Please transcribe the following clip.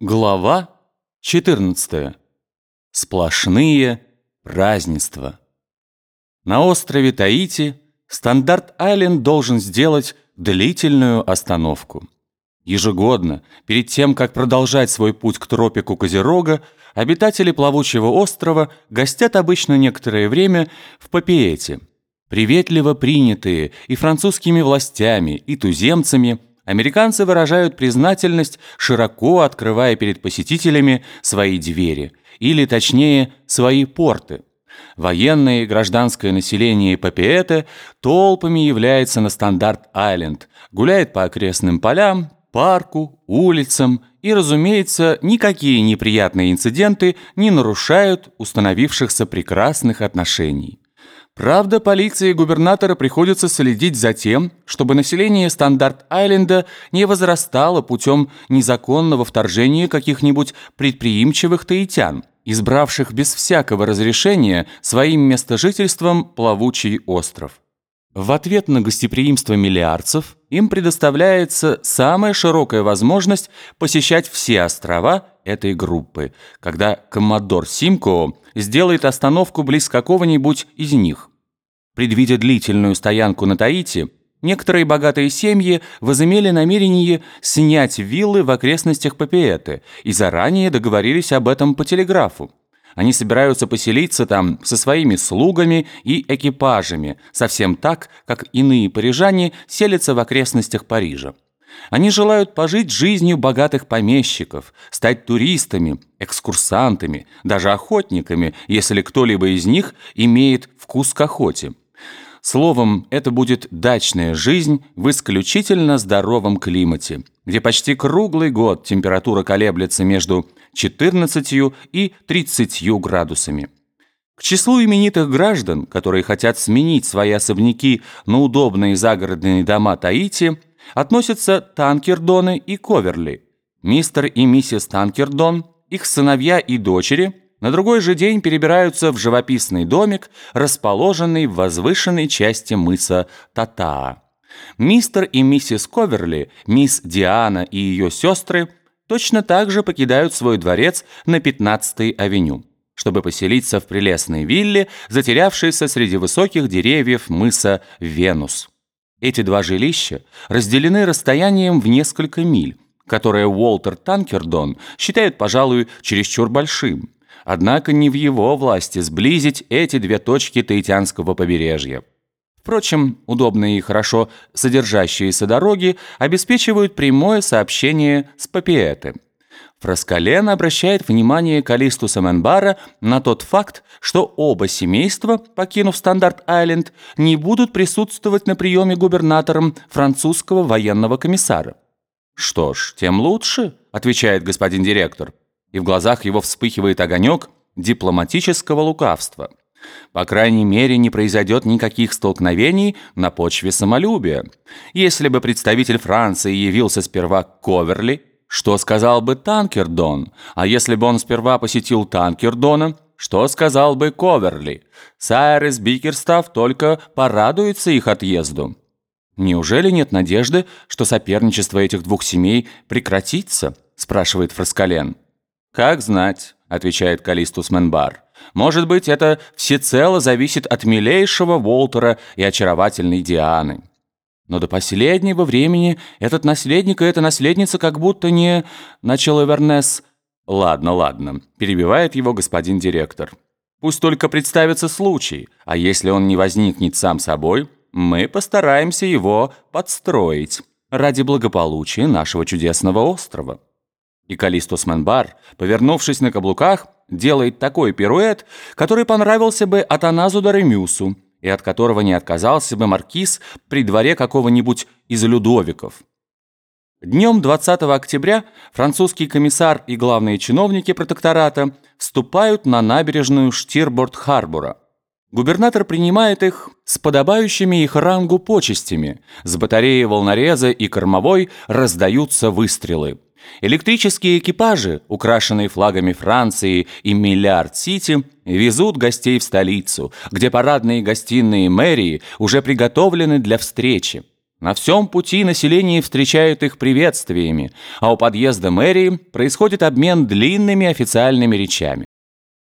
Глава 14. Сплошные празднества. На острове Таити Стандарт-Айленд должен сделать длительную остановку. Ежегодно, перед тем, как продолжать свой путь к тропику Козерога, обитатели плавучего острова гостят обычно некоторое время в Папиэте. Приветливо принятые и французскими властями, и туземцами – Американцы выражают признательность, широко открывая перед посетителями свои двери, или, точнее, свои порты. Военное и гражданское население Папеэте толпами является на Стандарт-Айленд, гуляет по окрестным полям, парку, улицам, и, разумеется, никакие неприятные инциденты не нарушают установившихся прекрасных отношений. Правда, полиции губернатора приходится следить за тем, чтобы население Стандарт-Айленда не возрастало путем незаконного вторжения каких-нибудь предприимчивых таитян, избравших без всякого разрешения своим местожительством плавучий остров. В ответ на гостеприимство миллиардцев им предоставляется самая широкая возможность посещать все острова этой группы, когда коммодор Симкоо сделает остановку близ какого-нибудь из них. Предвидя длительную стоянку на Таити, некоторые богатые семьи возымели намерение снять виллы в окрестностях Папиэты и заранее договорились об этом по телеграфу. Они собираются поселиться там со своими слугами и экипажами, совсем так, как иные парижане селятся в окрестностях Парижа. Они желают пожить жизнью богатых помещиков, стать туристами, экскурсантами, даже охотниками, если кто-либо из них имеет вкус к охоте. Словом, это будет дачная жизнь в исключительно здоровом климате, где почти круглый год температура колеблется между 14 и 30 градусами. К числу именитых граждан, которые хотят сменить свои особняки на удобные загородные дома Таити, относятся Танкердоны и Коверли. Мистер и миссис Танкердон, их сыновья и дочери – на другой же день перебираются в живописный домик, расположенный в возвышенной части мыса Татаа. Мистер и миссис Коверли, мисс Диана и ее сестры точно так же покидают свой дворец на 15-й авеню, чтобы поселиться в прелестной вилле, затерявшейся среди высоких деревьев мыса Венус. Эти два жилища разделены расстоянием в несколько миль, которое Уолтер Танкердон считает, пожалуй, чересчур большим – Однако не в его власти сблизить эти две точки Таитянского побережья. Впрочем, удобные и хорошо содержащиеся дороги обеспечивают прямое сообщение с Папиэте. Фраскален обращает внимание Калисту Саменбара на тот факт, что оба семейства, покинув Стандарт-Айленд, не будут присутствовать на приеме губернатором французского военного комиссара. «Что ж, тем лучше», — отвечает господин директор и в глазах его вспыхивает огонек дипломатического лукавства. По крайней мере, не произойдет никаких столкновений на почве самолюбия. Если бы представитель Франции явился сперва к Коверли, что сказал бы Танкердон? А если бы он сперва посетил Танкердона, что сказал бы Коверли? Сайрес Бикерстав только порадуется их отъезду. Неужели нет надежды, что соперничество этих двух семей прекратится? спрашивает Фраскален. «Как знать», — отвечает Калистус Менбар. «Может быть, это всецело зависит от милейшего Волтера и очаровательной Дианы. Но до последнего времени этот наследник и эта наследница как будто не...» — начал Эвернес. «Ладно, ладно», — перебивает его господин директор. «Пусть только представится случай, а если он не возникнет сам собой, мы постараемся его подстроить ради благополучия нашего чудесного острова». И Калистус Менбар, повернувшись на каблуках, делает такой пируэт, который понравился бы Атаназу Даремюсу и от которого не отказался бы маркиз при дворе какого-нибудь из Людовиков. Днем 20 октября французский комиссар и главные чиновники протектората вступают на набережную Штирборд-Харбора. Губернатор принимает их с подобающими их рангу почестями. С батареи волнореза и кормовой раздаются выстрелы. Электрические экипажи, украшенные флагами Франции и Миллиард-Сити, везут гостей в столицу, где парадные гостиные мэрии уже приготовлены для встречи. На всем пути население встречают их приветствиями, а у подъезда мэрии происходит обмен длинными официальными речами.